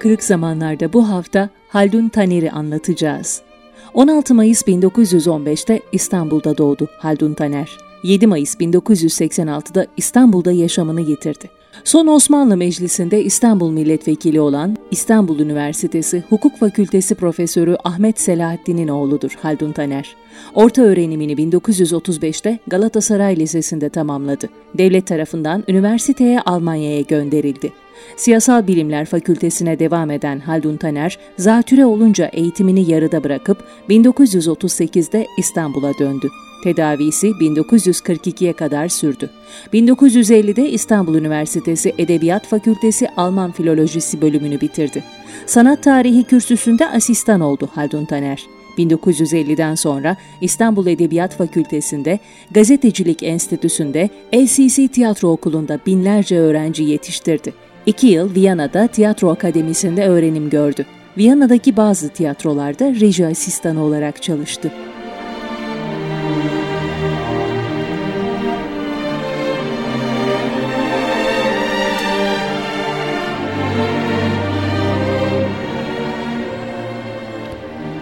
Kırık Zamanlar'da bu hafta Haldun Taner'i anlatacağız. 16 Mayıs 1915'te İstanbul'da doğdu Haldun Taner. 7 Mayıs 1986'da İstanbul'da yaşamını yitirdi. Son Osmanlı Meclisi'nde İstanbul Milletvekili olan İstanbul Üniversitesi Hukuk Fakültesi Profesörü Ahmet Selahattin'in oğludur Haldun Taner. Orta öğrenimini 1935'te Galatasaray Lisesi'nde tamamladı. Devlet tarafından üniversiteye Almanya'ya gönderildi. Siyasal Bilimler Fakültesine devam eden Haldun Taner, zatüre olunca eğitimini yarıda bırakıp 1938'de İstanbul'a döndü. Tedavisi 1942'ye kadar sürdü. 1950'de İstanbul Üniversitesi Edebiyat Fakültesi Alman Filolojisi bölümünü bitirdi. Sanat tarihi kürsüsünde asistan oldu Haldun Taner. 1950'den sonra İstanbul Edebiyat Fakültesi'nde, Gazetecilik Enstitüsü'nde, LCC Tiyatro Okulu'nda binlerce öğrenci yetiştirdi. İki yıl Viyana'da tiyatro akademisinde öğrenim gördü. Viyana'daki bazı tiyatrolarda reji asistanı olarak çalıştı.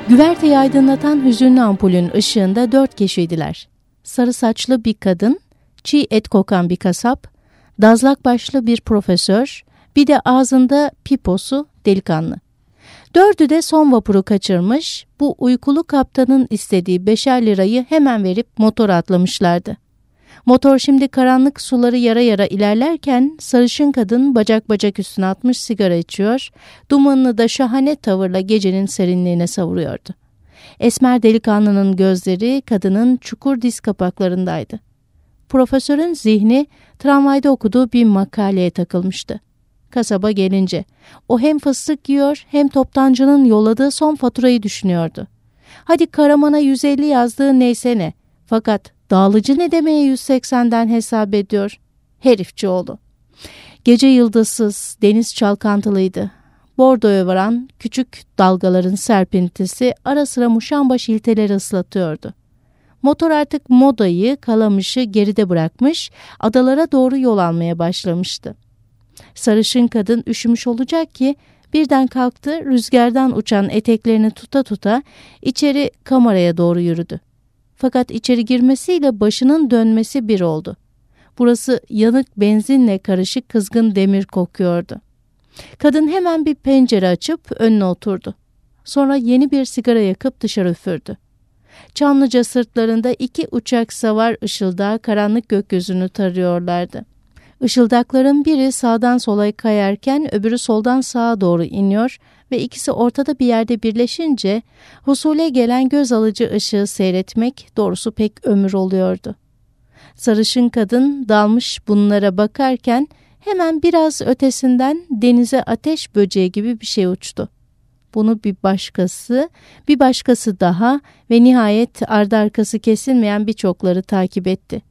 Güverteyi aydınlatan hüzünlü ampulün ışığında dört kişiydiler. Sarı saçlı bir kadın, çiğ et kokan bir kasap, dazlak başlı bir profesör, bir de ağzında piposu delikanlı. Dördü de son vapuru kaçırmış, bu uykulu kaptanın istediği beşer lirayı hemen verip motor atlamışlardı. Motor şimdi karanlık suları yara yara ilerlerken sarışın kadın bacak bacak üstüne atmış sigara içiyor, dumanını da şahane tavırla gecenin serinliğine savuruyordu. Esmer delikanlının gözleri kadının çukur diz kapaklarındaydı. Profesörün zihni tramvayda okuduğu bir makaleye takılmıştı. Kasaba gelince o hem fıstık yiyor hem toptancının yolladığı son faturayı düşünüyordu. Hadi Karaman'a 150 yazdığı neyse ne. Fakat dağlıcı ne demeye 180'den hesap ediyor. Herifçi oğlu. Gece yıldızsız, deniz çalkantılıydı. Bordo'ya varan küçük dalgaların serpintisi ara sıra muşambaş ilteleri ıslatıyordu. Motor artık modayı, kalamışı geride bırakmış, adalara doğru yol almaya başlamıştı. Sarışın kadın üşümüş olacak ki birden kalktı rüzgardan uçan eteklerini tuta tuta içeri kameraya doğru yürüdü. Fakat içeri girmesiyle başının dönmesi bir oldu. Burası yanık benzinle karışık kızgın demir kokuyordu. Kadın hemen bir pencere açıp önüne oturdu. Sonra yeni bir sigara yakıp dışarı üfürdü. Çamlıca sırtlarında iki uçak savar ışıldağı karanlık gökyüzünü tarıyorlardı. Işıldakların biri sağdan sola kayarken öbürü soldan sağa doğru iniyor ve ikisi ortada bir yerde birleşince husule gelen göz alıcı ışığı seyretmek doğrusu pek ömür oluyordu. Sarışın kadın dalmış bunlara bakarken hemen biraz ötesinden denize ateş böceği gibi bir şey uçtu. Bunu bir başkası, bir başkası daha ve nihayet ardı arkası kesilmeyen birçokları takip etti.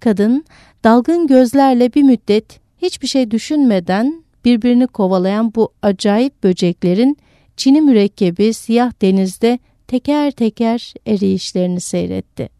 Kadın dalgın gözlerle bir müddet hiçbir şey düşünmeden birbirini kovalayan bu acayip böceklerin çini mürekkebi siyah denizde teker teker eriyişlerini seyretti.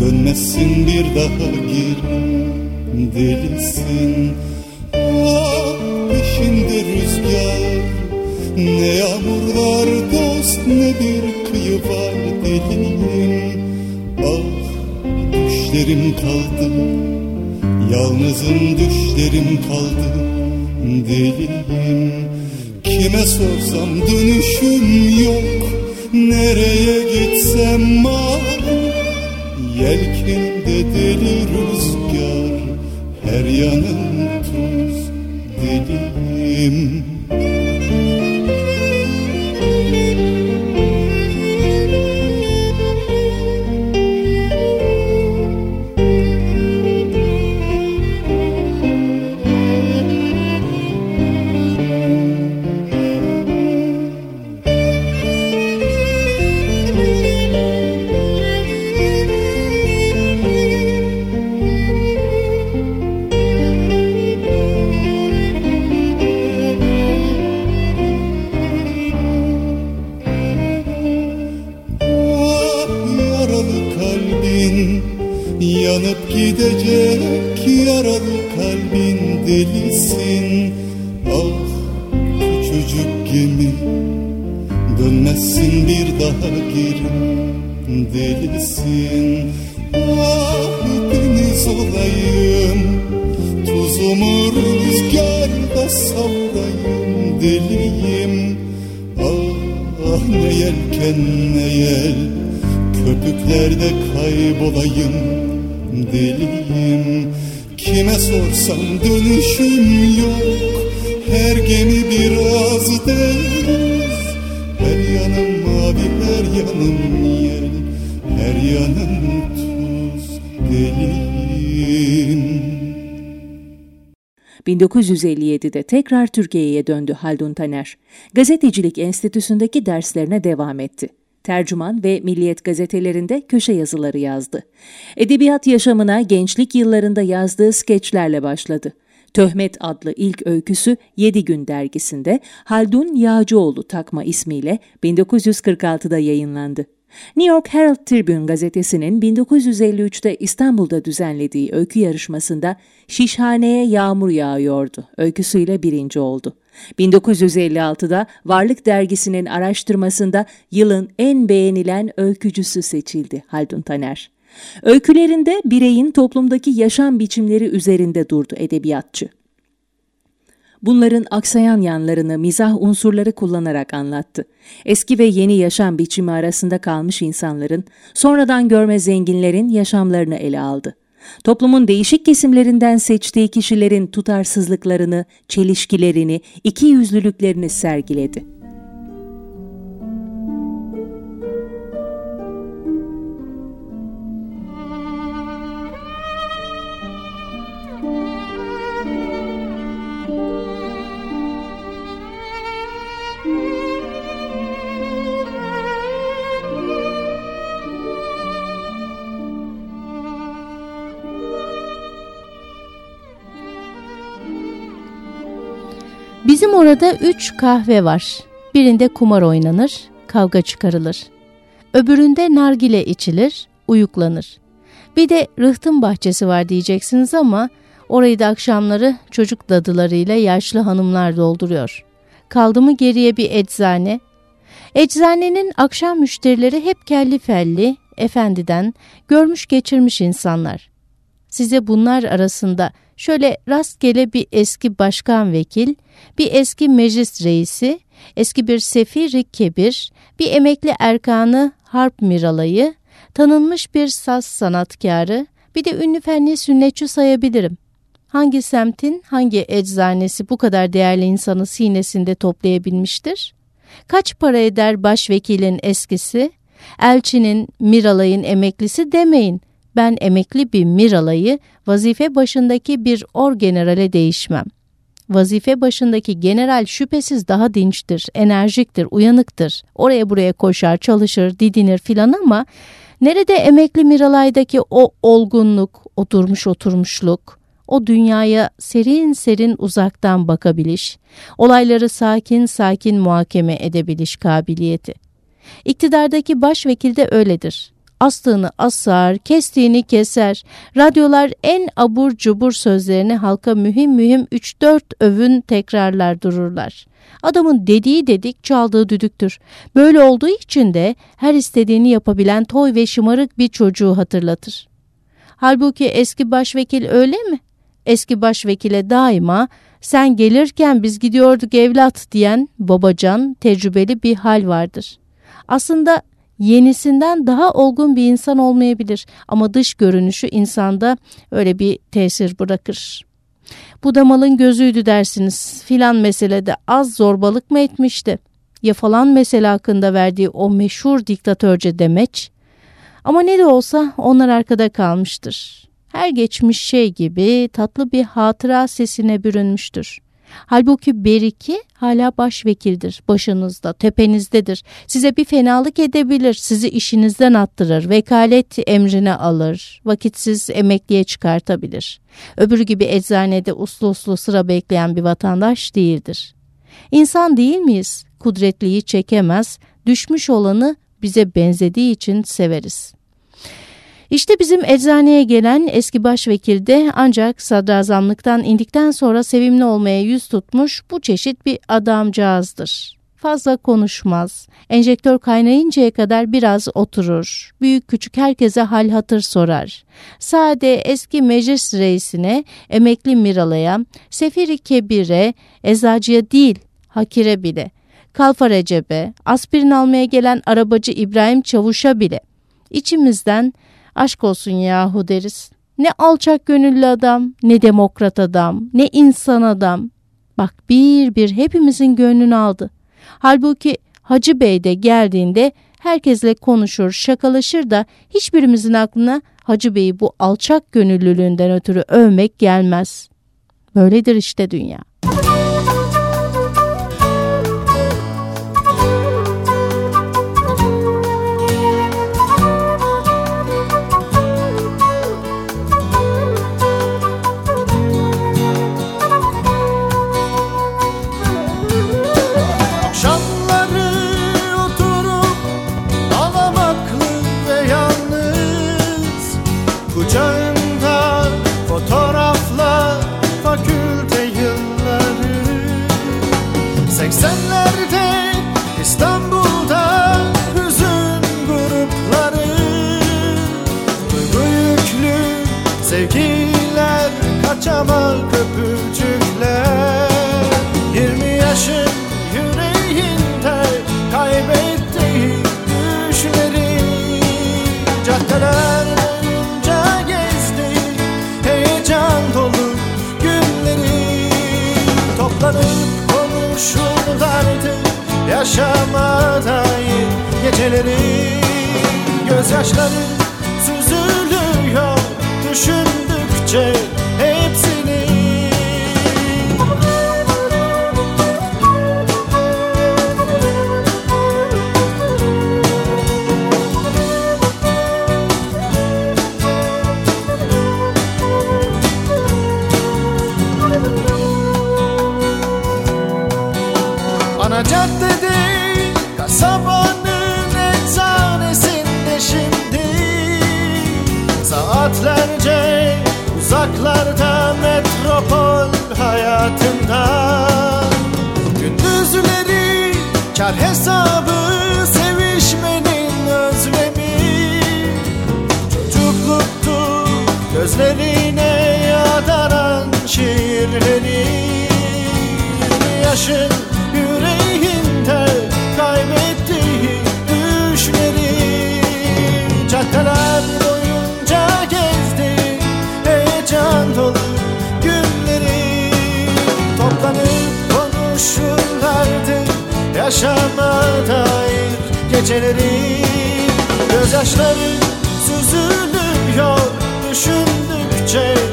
Dönmezsin bir daha geri delisin. Ah peşinde rüzgar. Ne yağmur var dost ne bir kıyı var deliyim Ah düşlerim kaldı. Yalnızım düşlerim kaldı deliyim Kime sorsam dönüşüm yok. Nereye gitsem mal Yelkenimde deli rüzgar Her yanım tuz deliyim 1957'de tekrar Türkiye'ye döndü Haldun Taner. Gazetecilik Enstitüsü'ndeki derslerine devam etti tercüman ve Milliyet gazetelerinde köşe yazıları yazdı. Edebiyat yaşamına gençlik yıllarında yazdığı skeçlerle başladı. Töhmet adlı ilk öyküsü 7 Gün dergisinde Haldun Yağcıoğlu takma ismiyle 1946'da yayınlandı. New York Herald Tribune gazetesinin 1953'te İstanbul'da düzenlediği öykü yarışmasında Şişhaneye Yağmur Yağıyordu öyküsüyle birinci oldu. 1956'da Varlık Dergisi'nin araştırmasında yılın en beğenilen öykücüsü seçildi Haldun Taner. Öykülerinde bireyin toplumdaki yaşam biçimleri üzerinde durdu edebiyatçı. Bunların aksayan yanlarını mizah unsurları kullanarak anlattı. Eski ve yeni yaşam biçimi arasında kalmış insanların, sonradan görme zenginlerin yaşamlarını ele aldı. Toplumun değişik kesimlerinden seçtiği kişilerin tutarsızlıklarını, çelişkilerini, ikiyüzlülüklerini sergiledi. Bizim orada üç kahve var. Birinde kumar oynanır, kavga çıkarılır. Öbüründe nargile içilir, uyuklanır. Bir de rıhtım bahçesi var diyeceksiniz ama orayı da akşamları çocuk dadılarıyla yaşlı hanımlar dolduruyor. Kaldı mı geriye bir eczane? Eczanenin akşam müşterileri hep kelli felli, efendiden, görmüş geçirmiş insanlar. Size bunlar arasında şöyle rastgele bir eski başkan vekil, bir eski meclis reisi, eski bir sefiri kebir, bir emekli erkanı harp miralayı, tanınmış bir saz sanatkarı, bir de ünlü fenli sünnetçi sayabilirim. Hangi semtin, hangi eczanesi bu kadar değerli insanı sinesinde toplayabilmiştir? Kaç para eder başvekilin eskisi? Elçinin, Miralay'ın emeklisi demeyin ben emekli bir Miralay'ı vazife başındaki bir orgenerale değişmem. Vazife başındaki general şüphesiz daha dinçtir, enerjiktir, uyanıktır. Oraya buraya koşar, çalışır, didinir filan ama nerede emekli Miralay'daki o olgunluk, o durmuş oturmuşluk, o dünyaya serin serin uzaktan bakabiliş, olayları sakin sakin muhakeme edebiliş kabiliyeti. İktidardaki başvekil de öyledir astığını asar, kestiğini keser. Radyolar en abur cubur sözlerini halka mühim mühim 3-4 övün tekrarlar dururlar. Adamın dediği dedik çaldığı düdüktür. Böyle olduğu için de her istediğini yapabilen toy ve şımarık bir çocuğu hatırlatır. Halbuki eski başvekil öyle mi? Eski başvekile daima sen gelirken biz gidiyorduk evlat diyen babacan tecrübeli bir hal vardır. Aslında yenisinden daha olgun bir insan olmayabilir ama dış görünüşü insanda öyle bir tesir bırakır. Bu da malın gözüydü dersiniz filan meselede az zorbalık mı etmişti? Ya falan mesele hakkında verdiği o meşhur diktatörce demeç? Ama ne de olsa onlar arkada kalmıştır. Her geçmiş şey gibi tatlı bir hatıra sesine bürünmüştür. Halbuki Beriki hala başvekildir, başınızda, tepenizdedir. Size bir fenalık edebilir, sizi işinizden attırır, vekalet emrine alır, vakitsiz emekliye çıkartabilir. Öbürü gibi eczanede uslu uslu sıra bekleyen bir vatandaş değildir. İnsan değil miyiz? Kudretliyi çekemez, düşmüş olanı bize benzediği için severiz.'' İşte bizim eczaneye gelen eski başvekil de ancak sadrazamlıktan indikten sonra sevimli olmaya yüz tutmuş bu çeşit bir adamcağızdır. Fazla konuşmaz. Enjektör kaynayıncaya kadar biraz oturur. Büyük küçük herkese hal hatır sorar. Sade eski meclis reisine, emekli Miralı'ya, Sefiri Kebir'e, eczacıya değil, Hakire bile, Kalfa Recep'e, aspirin almaya gelen arabacı İbrahim Çavuş'a bile içimizden Aşk olsun yahu deriz. Ne alçak gönüllü adam, ne demokrat adam, ne insan adam. Bak bir bir hepimizin gönlünü aldı. Halbuki Hacı Bey de geldiğinde herkesle konuşur, şakalaşır da hiçbirimizin aklına Hacı Bey'i bu alçak gönüllülüğünden ötürü övmek gelmez. Böyledir işte dünya. Konuşurlardı yaşama dair geceleri. Gözyaşları süzülüyor düşündükçe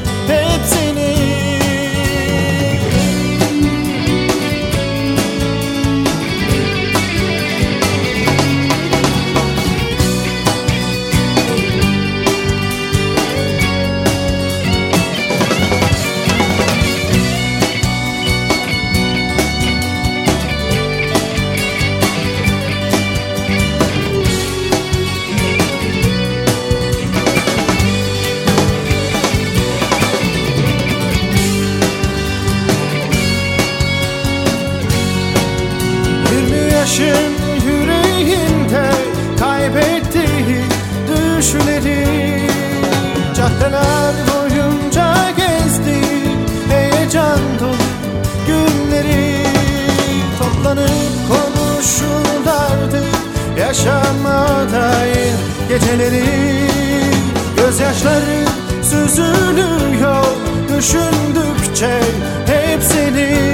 Geceleri gözyaşları süzülüyor Düşündükçe hepsini.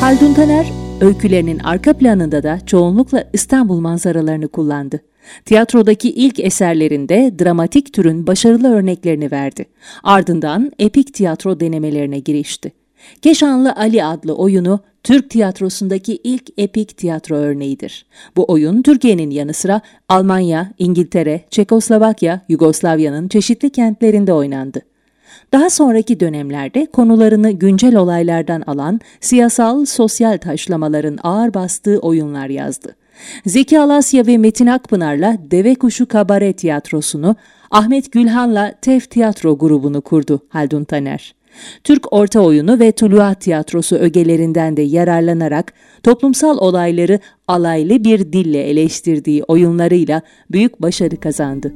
Haldun Taner, öykülerinin arka planında da çoğunlukla İstanbul manzaralarını kullandı. Tiyatrodaki ilk eserlerinde dramatik türün başarılı örneklerini verdi. Ardından epik tiyatro denemelerine girişti. Keşanlı Ali adlı oyunu Türk tiyatrosundaki ilk epik tiyatro örneğidir. Bu oyun Türkiye'nin yanı sıra Almanya, İngiltere, Çekoslovakya, Yugoslavya'nın çeşitli kentlerinde oynandı. Daha sonraki dönemlerde konularını güncel olaylardan alan siyasal, sosyal taşlamaların ağır bastığı oyunlar yazdı. Zeki Alasya ve Metin Akpınar'la Deve Kuşu Kabare Tiyatrosu'nu, Ahmet Gülhan'la Tef Tiyatro grubunu kurdu Haldun Taner. Türk orta oyunu ve Tuluat tiyatrosu ögelerinden de yararlanarak toplumsal olayları alaylı bir dille eleştirdiği oyunlarıyla büyük başarı kazandı.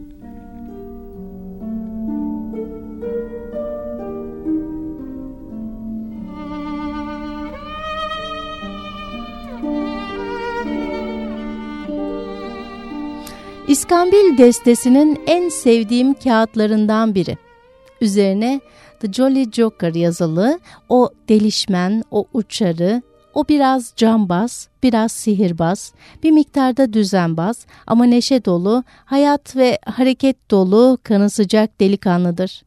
İskambil destesinin en sevdiğim kağıtlarından biri. Üzerine The Jolly Joker yazılı o delişmen, o uçarı, o biraz cambaz, biraz sihirbaz, bir miktarda düzenbaz ama neşe dolu, hayat ve hareket dolu, kanı sıcak delikanlıdır.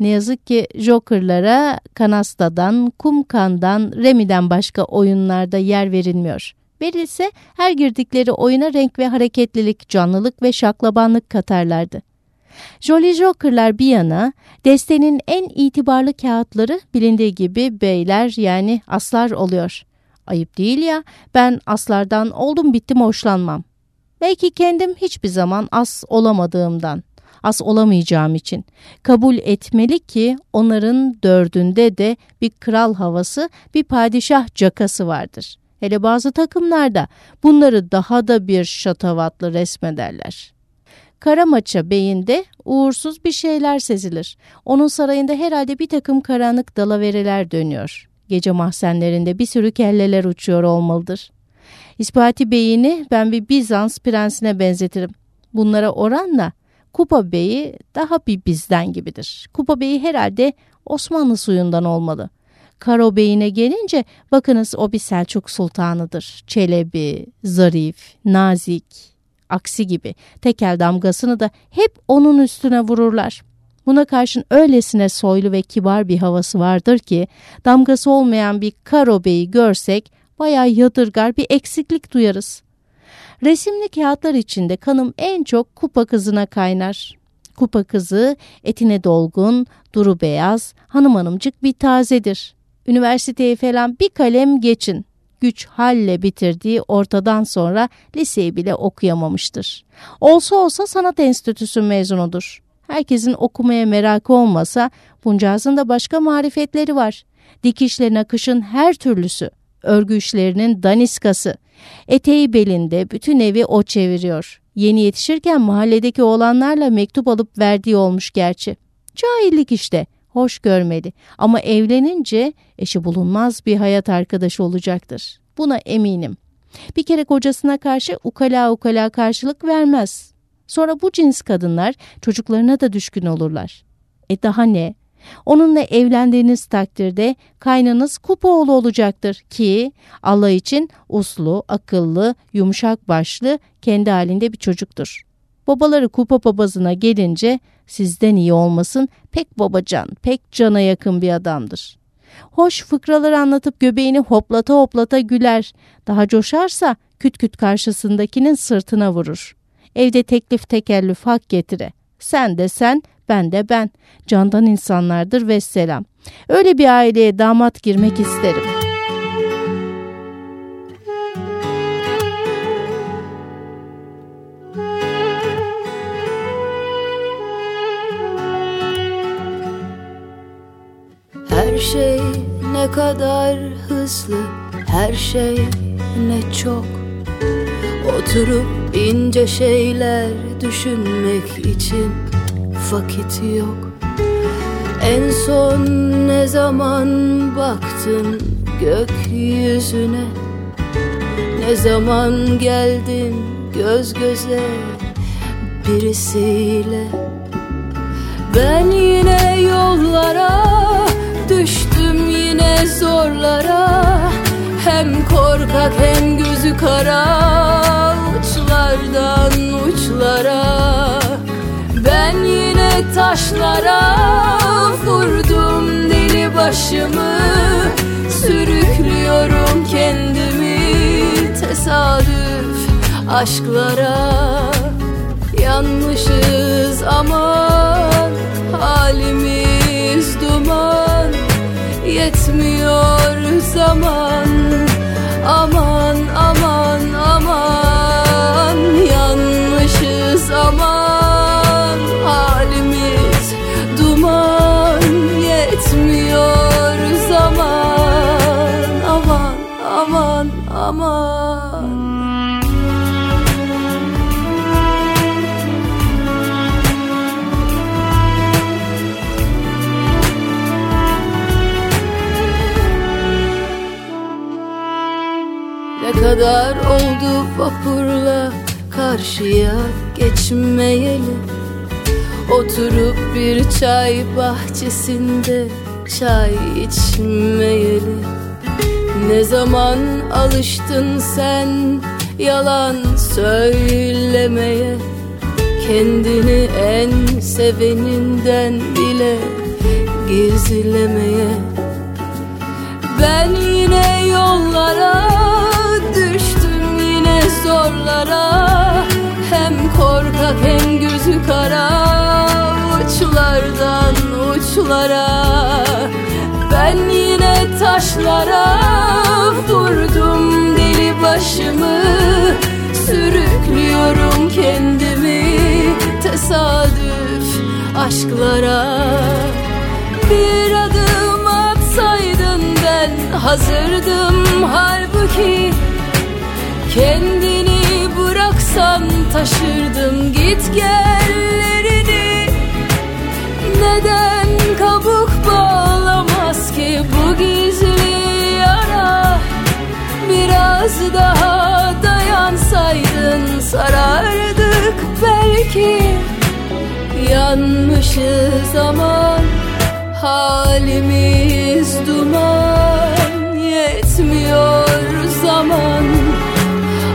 Ne yazık ki Joker'lara Kanasta'dan, Kumkan'dan, Remi'den başka oyunlarda yer verilmiyor. Verilse her girdikleri oyuna renk ve hareketlilik, canlılık ve şaklabanlık katarlardı. Jolly Joker'lar bir yana, destenin en itibarlı kağıtları bilindiği gibi beyler yani aslar oluyor. Ayıp değil ya, ben aslardan oldum bittim hoşlanmam. Belki kendim hiçbir zaman as olamadığımdan, as olamayacağım için kabul etmeli ki onların dördünde de bir kral havası, bir padişah cakası vardır. Hele bazı takımlarda bunları daha da bir şatavatlı resmederler. Karamaça beyinde uğursuz bir şeyler sezilir. Onun sarayında herhalde bir takım karanlık dalavereler dönüyor. Gece mahzenlerinde bir sürü kelleler uçuyor olmalıdır. İspati beyini ben bir Bizans prensine benzetirim. Bunlara oranla Kupa Bey'i daha bir bizden gibidir. Kupa Bey'i herhalde Osmanlı suyundan olmalı. Karo Bey'ine gelince bakınız o bir Selçuk Sultanıdır. Çelebi, zarif, nazik, aksi gibi tekel damgasını da hep onun üstüne vururlar. Buna karşın öylesine soylu ve kibar bir havası vardır ki damgası olmayan bir Karo Bey'i görsek bayağı yadırgar bir eksiklik duyarız. Resimli kağıtlar içinde kanım en çok kupa kızına kaynar. Kupa kızı etine dolgun, duru beyaz, hanım hanımcık bir tazedir. Üniversiteye falan bir kalem geçin. Güç halle bitirdiği ortadan sonra liseyi bile okuyamamıştır. Olsa olsa sanat enstitüsü mezunudur. Herkesin okumaya merakı olmasa buncağızın da başka marifetleri var. Dikişle nakışın her türlüsü, örgü işlerinin daniskası. Eteği belinde bütün evi o çeviriyor. Yeni yetişirken mahalledeki oğlanlarla mektup alıp verdiği olmuş gerçi. Cahillik işte hoş görmeli ama evlenince eşi bulunmaz bir hayat arkadaşı olacaktır. Buna eminim. Bir kere kocasına karşı ukala ukala karşılık vermez. Sonra bu cins kadınlar çocuklarına da düşkün olurlar. E daha ne? Onunla evlendiğiniz takdirde kaynınız kupoğlu olacaktır ki Allah için uslu, akıllı, yumuşak başlı, kendi halinde bir çocuktur. Babaları kupa papazına gelince sizden iyi olmasın pek babacan, pek cana yakın bir adamdır. Hoş fıkralar anlatıp göbeğini hoplata hoplata güler. Daha coşarsa küt küt karşısındakinin sırtına vurur. Evde teklif tekellüf hak getire. Sen de sen, ben de ben. Candan insanlardır ve selam. Öyle bir aileye damat girmek isterim.'' Şey ne kadar hızlı Her şey ne çok. Oturup ince şeyler düşünmek için vakit yok. En son ne zaman baktın gökyüzüne? Ne zaman geldin göz göze birisiyle? Ben yine yollara zorlara Hem korkak hem gözü kara uçlardan uçlara. Ben yine taşlara vurdum deli başımı Sürüklüyorum kendimi tesadüf aşklara. Yanmışız aman halimiz Yetmiyor zaman. Aman aman aman Yanmışız aman. Halimiz duman Yetmiyor zaman. Aman aman aman kadar oldu vapurla karşıya geçmeyeli. Oturup bir çay bahçesinde çay içmeyeli. Ne zaman alıştın sen yalan söylemeye? Kendini en seveninden bile gizlemeye. Ben yine yollara zorlara Hem korkak hem gözü kara Uçlardan uçlara. Ben yine taşlara vurdum deli başımı Sürüklüyorum kendimi tesadüf aşklara. Bir adım atsaydın ben hazırdım halbuki Kendini bıraksan taşırdım git gellerini. Neden kabuk bağlamaz ki bu gizli yara? Biraz daha dayansaydın sarardık belki. Yanmışız aman halimiz duman. Yetmiyor zaman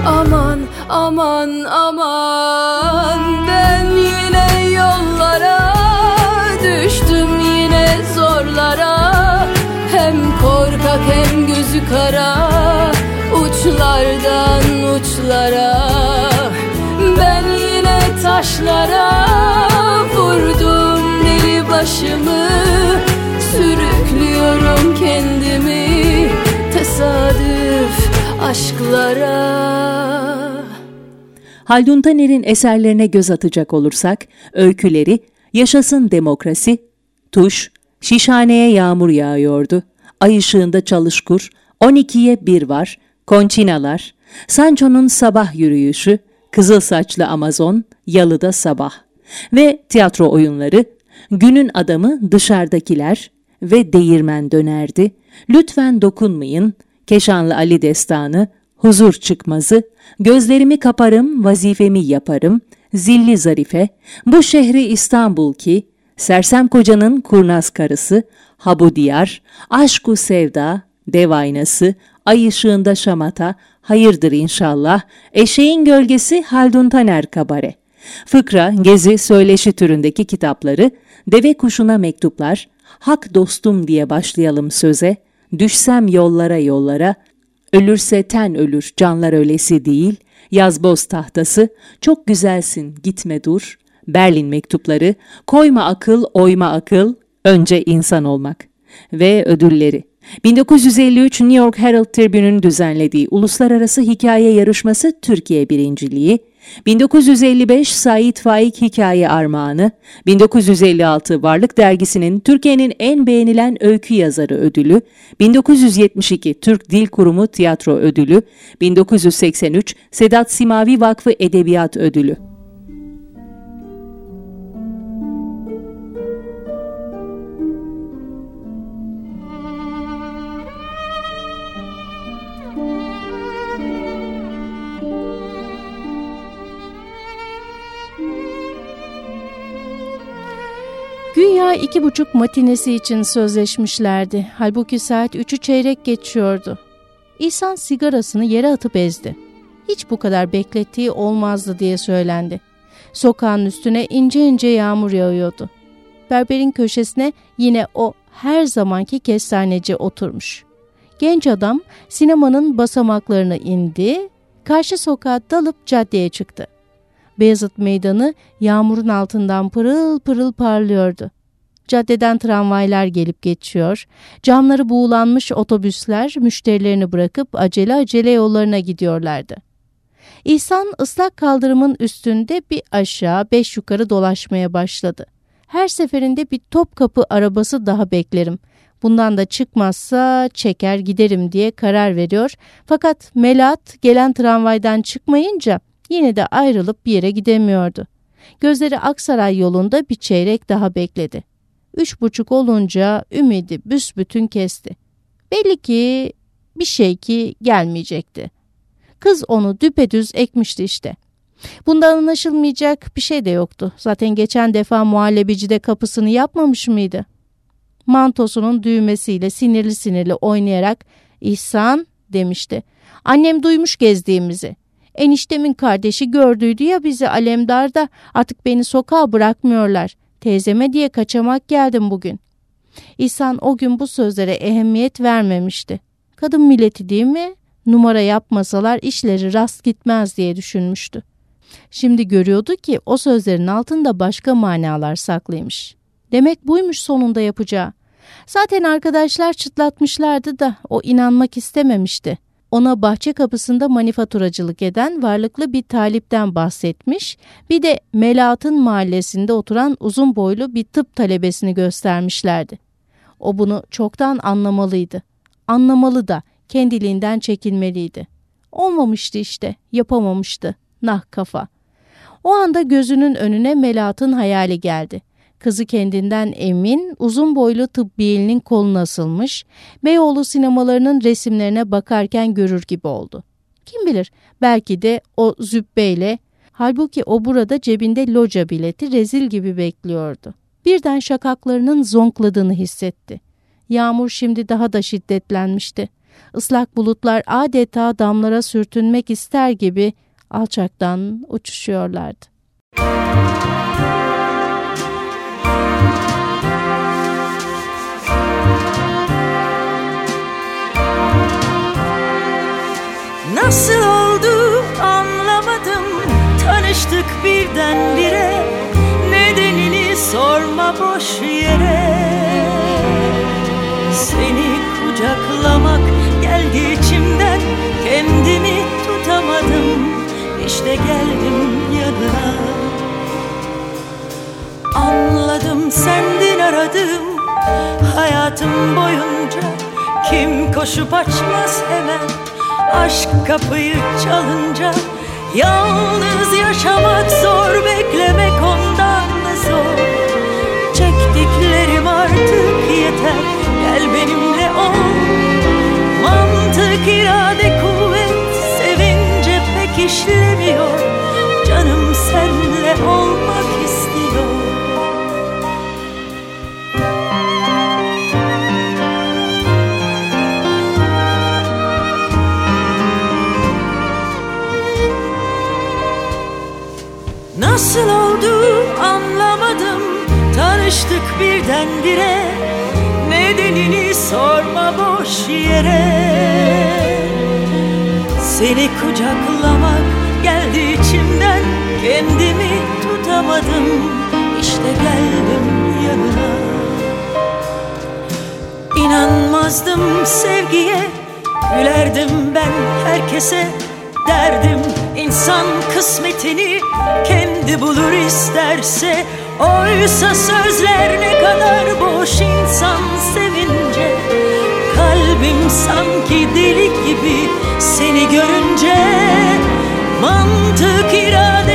aman aman aman. Ben yine yollara düştüm yine zorlara. Hem korkak hem gözü kara. Uçlardan uçlara. Ben yine taşlara vurdum deli başımı. Sürüklüyorum kendimi. Tesadüf aşklara. Haldun Taner'in eserlerine göz atacak olursak, öyküleri Yaşasın Demokrasi, Tuş, Şişhaneye Yağmur Yağıyordu, Ay Işığında Çalışkur, 12'ye Bir Var, Konçinalar, Sancho'nun Sabah Yürüyüşü, Kızıl Saçlı Amazon, Yalıda Sabah ve tiyatro oyunları Günün Adamı Dışarıdakiler ve Değirmen Dönerdi, Lütfen Dokunmayın, Keşanlı Ali Destanı, Huzur Çıkmazı, Gözlerimi Kaparım, Vazifemi Yaparım, Zilli Zarife, Bu Şehri İstanbul ki, Sersem Koca'nın Kurnaz Karısı, Habu Diyar, Aşku Sevda, Dev Aynası, Ay Işığında Şamata, Hayırdır İnşallah, Eşeğin Gölgesi Haldun Taner Kabare. Fıkra, gezi, söyleşi türündeki kitapları, Deve Kuşuna Mektuplar, Hak Dostum diye başlayalım söze, Düşsem yollara yollara, Ölürse ten ölür, canlar ölesi değil, Yazboz tahtası, Çok güzelsin, gitme dur, Berlin mektupları, Koyma akıl, oyma akıl, Önce insan olmak. Ve ödülleri. 1953 New York Herald Tribune'ün düzenlediği Uluslararası Hikaye Yarışması Türkiye birinciliği, 1955 Sait Faik Hikaye Armağanı, 1956 Varlık Dergisi'nin Türkiye'nin en beğenilen öykü yazarı ödülü, 1972 Türk Dil Kurumu Tiyatro Ödülü, 1983 Sedat Simavi Vakfı Edebiyat Ödülü. Güya iki buçuk matinesi için sözleşmişlerdi. Halbuki saat üçü çeyrek geçiyordu. İhsan sigarasını yere atıp ezdi. Hiç bu kadar beklettiği olmazdı diye söylendi. Sokağın üstüne ince ince yağmur yağıyordu. Berberin köşesine yine o her zamanki kestaneci oturmuş. Genç adam sinemanın basamaklarını indi, karşı sokağa dalıp caddeye çıktı. Beyazıt Meydanı yağmurun altından pırıl pırıl parlıyordu. Caddeden tramvaylar gelip geçiyor, camları buğulanmış otobüsler müşterilerini bırakıp acele acele yollarına gidiyorlardı. İhsan ıslak kaldırımın üstünde bir aşağı beş yukarı dolaşmaya başladı. Her seferinde bir top kapı arabası daha beklerim. Bundan da çıkmazsa çeker giderim diye karar veriyor. Fakat Melat gelen tramvaydan çıkmayınca Yine de ayrılıp bir yere gidemiyordu. Gözleri Aksaray yolunda bir çeyrek daha bekledi. Üç buçuk olunca ümidi büsbütün kesti. Belli ki bir şey ki gelmeyecekti. Kız onu düpedüz ekmişti işte. Bundan anlaşılmayacak bir şey de yoktu. Zaten geçen defa muhallebicide kapısını yapmamış mıydı? Mantosunun düğmesiyle sinirli sinirli oynayarak İhsan demişti. Annem duymuş gezdiğimizi. Eniştemin kardeşi gördüydü ya bizi Alemdar'da artık beni sokağa bırakmıyorlar. Teyzeme diye kaçamak geldim bugün. İhsan o gün bu sözlere ehemmiyet vermemişti. Kadın milleti değil mi? Numara yapmasalar işleri rast gitmez diye düşünmüştü. Şimdi görüyordu ki o sözlerin altında başka manalar saklıymış. Demek buymuş sonunda yapacağı. Zaten arkadaşlar çıtlatmışlardı da o inanmak istememişti ona bahçe kapısında manifaturacılık eden varlıklı bir talipten bahsetmiş, bir de Melat'ın mahallesinde oturan uzun boylu bir tıp talebesini göstermişlerdi. O bunu çoktan anlamalıydı. Anlamalı da kendiliğinden çekilmeliydi. Olmamıştı işte, yapamamıştı. Nah kafa. O anda gözünün önüne Melat'ın hayali geldi. Kızı kendinden emin, uzun boylu tıbbiyelinin koluna asılmış, Beyoğlu sinemalarının resimlerine bakarken görür gibi oldu. Kim bilir belki de o zübbeyle, halbuki o burada cebinde loca bileti rezil gibi bekliyordu. Birden şakaklarının zonkladığını hissetti. Yağmur şimdi daha da şiddetlenmişti. Islak bulutlar adeta damlara sürtünmek ister gibi alçaktan uçuşuyorlardı. Nasıl oldu anlamadım. Tanıştık birdenbire. Nedenini sorma boş yere. Seni kucaklamak geldi içimden. Kendimi tutamadım. İşte geldim yanına. Anladım sendin aradım Hayatım boyunca. Kim koşup açmaz hemen Aşk kapıyı çalınca Yalnız yaşamak zor Beklemek ondan zor. Çektiklerim artık yeter Gel benimle ol. Mantık irade kuvvet Sevince pek işlemiyor. Canım senle olmak Nasıl oldu anlamadım. Tanıştık birdenbire. Nedenini sorma boş yere. Seni kucaklamak geldi içimden. Kendimi tutamadım. İşte geldim yanına. İnanmazdım sevgiye. Gülerdim ben herkese. Derdim İnsan kısmetini kendi bulur isterse Oysa sözler ne kadar boş insan sevince Kalbim sanki delik gibi seni görünce Mantık irade